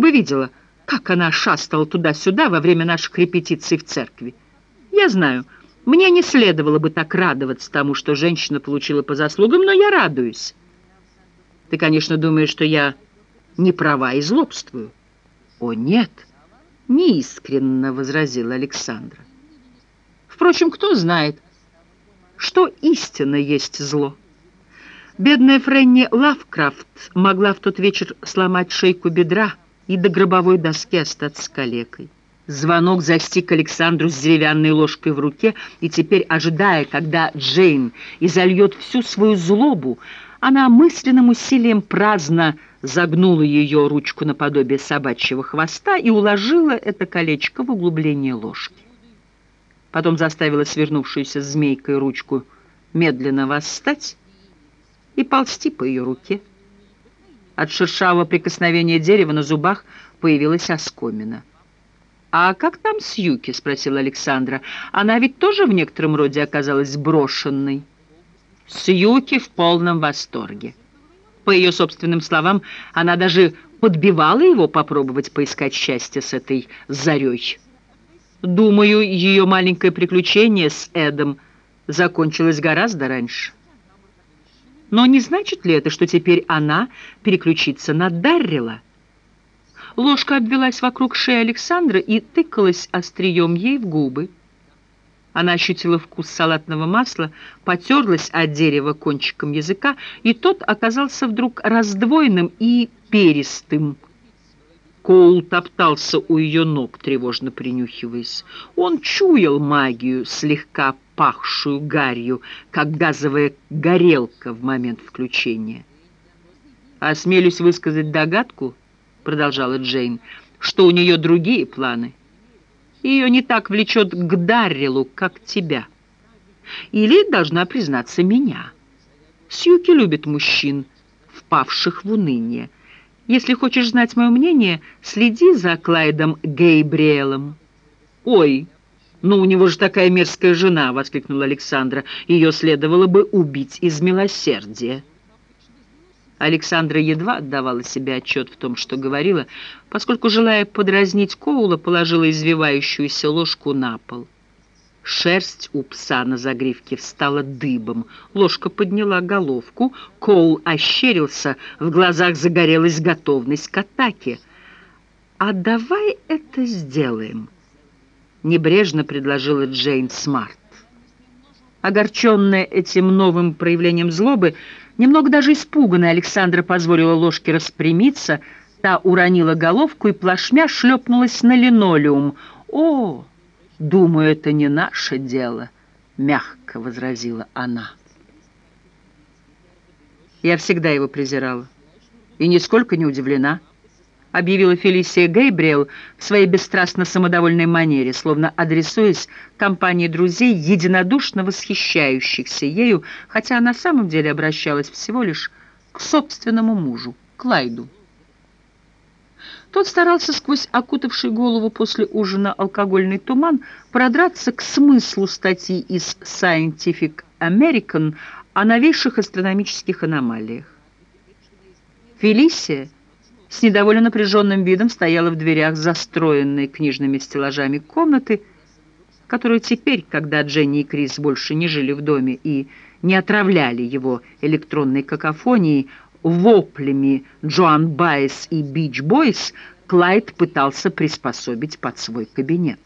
бы видела, как она шастала туда-сюда во время наших репетиций в церкви. Я знаю, мне не следовало бы так радоваться тому, что женщина получила по заслугам, но я радуюсь. Ты, конечно, думаешь, что я не права и злобствую. О, нет, неискренно возразила Александра. Впрочем, кто знает, что истинно есть зло. Бедная Френни Лавкрафт могла в тот вечер сломать шейку бедра и до гробовой доски остаться калекой. Звонок застиг Александру с деревянной ложкой в руке, и теперь, ожидая, когда Джейн изольет всю свою злобу, она мысленным усилием праздно загнула ее ручку наподобие собачьего хвоста и уложила это колечко в углубление ложки. Потом заставила свернувшуюся змейкой ручку медленно восстать и ползти по ее руке. От шершавого прикосновения дерева на зубах появилась оскомина. «А как там с Юки?» — спросила Александра. «Она ведь тоже в некотором роде оказалась брошенной». Сьюки в полном восторге. По ее собственным словам, она даже подбивала его попробовать поискать счастье с этой зарей. Думаю, ее маленькое приключение с Эдом закончилось гораздо раньше. Но не значит ли это, что теперь она переключится на Даррила? Ложка обвелась вокруг шеи Александра и тыкалась острием ей в губы. Она ощутила вкус салатного масла, потерлась от дерева кончиком языка, и тот оказался вдруг раздвоенным и перистым. Коул топтался у ее ног, тревожно принюхиваясь. Он чуял магию, слегка пахшую гарью, как газовая горелка в момент включения. «Осмелюсь высказать догадку», — продолжала Джейн, — «что у нее другие планы. Ее не так влечет к Даррилу, как тебя. Или, должна признаться, меня. Сьюки любит мужчин, впавших в уныние. Если хочешь знать мое мнение, следи за Клайдом Гейбриэлом». «Ой!» «Ну, у него же такая мерзкая жена!» — воскликнула Александра. «Ее следовало бы убить из милосердия». Александра едва отдавала себе отчет в том, что говорила, поскольку, желая подразнить Коула, положила извивающуюся ложку на пол. Шерсть у пса на загривке встала дыбом. Ложка подняла головку, Коул ощерился, в глазах загорелась готовность к атаке. «А давай это сделаем», — небрежно предложила Джейн Смарт. Огорченная этим новым проявлением злобы, Немного даже испуганная Александра позволила ложке распрямиться, та уронила головку и плашмя шлепнулась на линолеум. «О, думаю, это не наше дело», — мягко возразила она. Я всегда его презирала и нисколько не удивлена. — объявила Фелисия Гейбриэл в своей бесстрастно самодовольной манере, словно адресуясь компании друзей, единодушно восхищающихся ею, хотя на самом деле обращалась всего лишь к собственному мужу, Клайду. Тот старался сквозь окутавший голову после ужина алкогольный туман продраться к смыслу статьи из Scientific American о новейших астрономических аномалиях. Фелисия с недовольно напряженным видом стояла в дверях застроенной книжными стеллажами комнаты, которую теперь, когда Дженни и Крис больше не жили в доме и не отравляли его электронной какофонией, воплями Джоан Байес и Бич Бойс, Клайд пытался приспособить под свой кабинет.